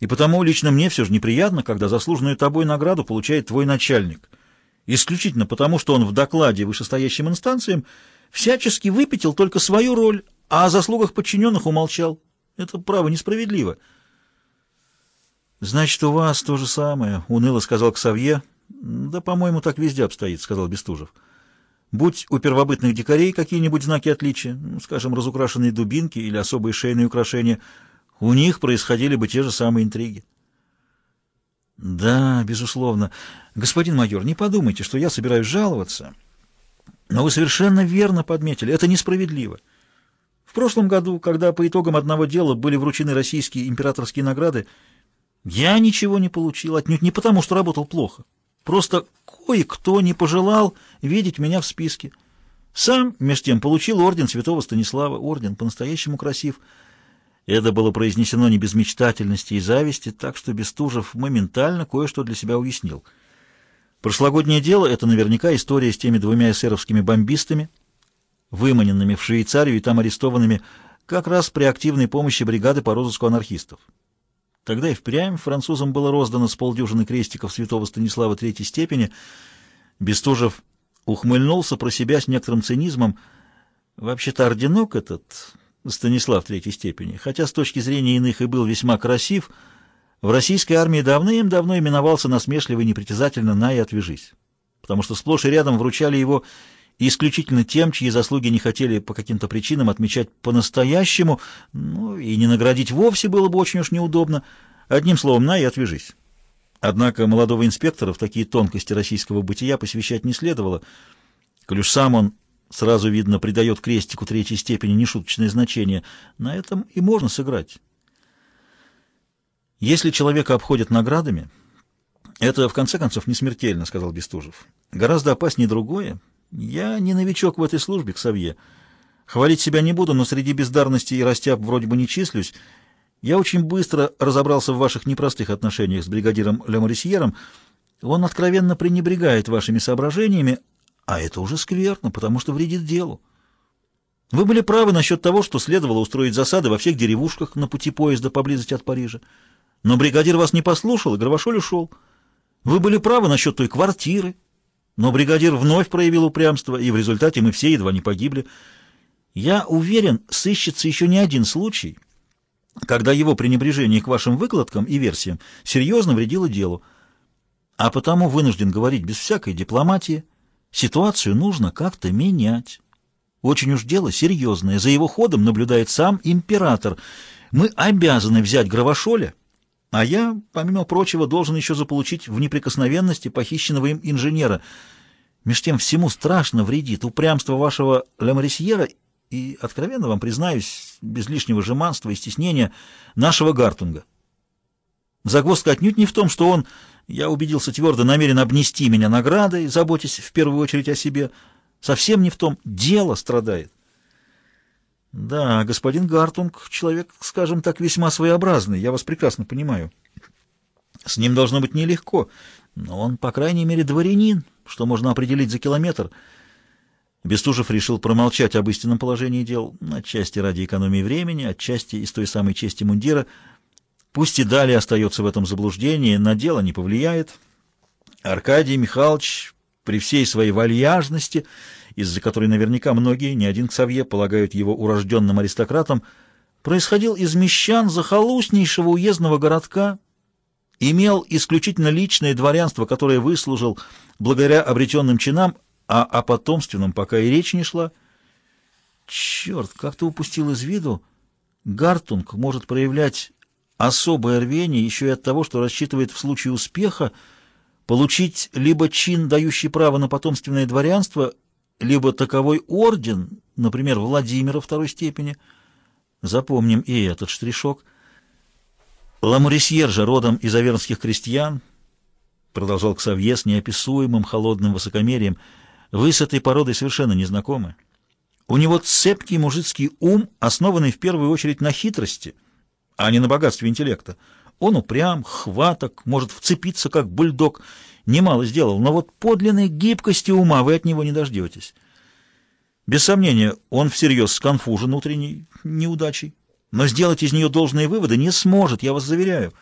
И потому лично мне все же неприятно, когда заслуженную тобой награду получает твой начальник. Исключительно потому, что он в докладе вышестоящим инстанциям всячески выпятил только свою роль, а о заслугах подчиненных умолчал. Это, право, несправедливо. «Значит, у вас то же самое», — уныло сказал Ксавье. «Да, по-моему, так везде обстоит», — сказал Бестужев. «Будь у первобытных дикарей какие-нибудь знаки отличия, ну, скажем, разукрашенные дубинки или особые шейные украшения, у них происходили бы те же самые интриги». «Да, безусловно. Господин майор, не подумайте, что я собираюсь жаловаться, но вы совершенно верно подметили, это несправедливо». В прошлом году, когда по итогам одного дела были вручены российские императорские награды, я ничего не получил, отнюдь не потому, что работал плохо. Просто кое-кто не пожелал видеть меня в списке. Сам, меж тем, получил орден святого Станислава, орден по-настоящему красив. Это было произнесено не без мечтательности и зависти, так что Бестужев моментально кое-что для себя уяснил. Прошлогоднее дело — это наверняка история с теми двумя эсеровскими бомбистами, выманенными в Швейцарию и там арестованными как раз при активной помощи бригады по розыску анархистов. Тогда и впрямь французам было роздано с полдюжины крестиков святого Станислава третьей степени. Бестужев ухмыльнулся про себя с некоторым цинизмом. Вообще-то орденок этот, Станислав третьей степени, хотя с точки зрения иных и был весьма красив, в российской армии давным-давно именовался насмешливо и непритязательно «на и отвяжись», потому что сплошь и рядом вручали его исключительно тем, чьи заслуги не хотели по каким-то причинам отмечать по-настоящему, ну и не наградить вовсе было бы очень уж неудобно. Одним словом, на и отвяжись. Однако молодого инспектора в такие тонкости российского бытия посвящать не следовало. Коль уж сам он, сразу видно, придает крестику третьей степени нешуточное значение, на этом и можно сыграть. Если человека обходят наградами, это, в конце концов, не смертельно, — сказал Бестужев. Гораздо опаснее другое — я не новичок в этой службе, Ксавье. Хвалить себя не буду, но среди бездарности и растяп вроде бы не числюсь. Я очень быстро разобрался в ваших непростых отношениях с бригадиром Леморисьером. Он откровенно пренебрегает вашими соображениями, а это уже скверно, потому что вредит делу. Вы были правы насчет того, что следовало устроить засады во всех деревушках на пути поезда поблизости от Парижа. Но бригадир вас не послушал, и Гравошоль ушел. Вы были правы насчет той квартиры, но бригадир вновь проявил упрямство, и в результате мы все едва не погибли. Я уверен, сыщется еще не один случай, когда его пренебрежение к вашим выкладкам и версиям серьезно вредило делу. А потому вынужден говорить без всякой дипломатии, ситуацию нужно как-то менять. Очень уж дело серьезное, за его ходом наблюдает сам император. Мы обязаны взять Гравошоля, а я, помимо прочего, должен еще заполучить в неприкосновенности похищенного им инженера. Меж тем всему страшно вредит упрямство вашего Лемарисьера и, откровенно вам признаюсь, без лишнего жеманства и стеснения, нашего Гартунга. Загвоздка отнюдь не в том, что он, я убедился твердо, намерен обнести меня наградой, заботясь в первую очередь о себе. Совсем не в том, дело страдает. Да, господин Гартунг — человек, скажем так, весьма своеобразный, я вас прекрасно понимаю. С ним должно быть нелегко, но он, по крайней мере, дворянин, что можно определить за километр. Бестужев решил промолчать об истинном положении дел, отчасти ради экономии времени, отчасти из той самой чести мундира. Пусть и далее остается в этом заблуждении, на дело не повлияет. Аркадий Михайлович при всей своей вальяжности из-за которой наверняка многие, не один Ксавье, полагают его урожденным аристократом, происходил из мещан захолустнейшего уездного городка, имел исключительно личное дворянство, которое выслужил благодаря обретенным чинам, а о потомственном пока и речь не шла. Черт, как ты упустил из виду, Гартунг может проявлять особое рвение еще и от того, что рассчитывает в случае успеха получить либо чин, дающий право на потомственное дворянство, либо таковой орден, например, Владимира второй степени. Запомним и этот штришок. Ламурисьер же родом из авернских крестьян, продолжал Ксавье с неописуемым холодным высокомерием, вы с этой породой совершенно не знакомы. У него цепкий мужицкий ум, основанный в первую очередь на хитрости, а не на богатстве интеллекта. Он упрям, хваток, может вцепиться, как бульдог, немало сделал, но вот подлинной гибкости ума вы от него не дождетесь. Без сомнения, он всерьез сконфужен утренней неудачей, но сделать из нее должные выводы не сможет, я вас заверяю.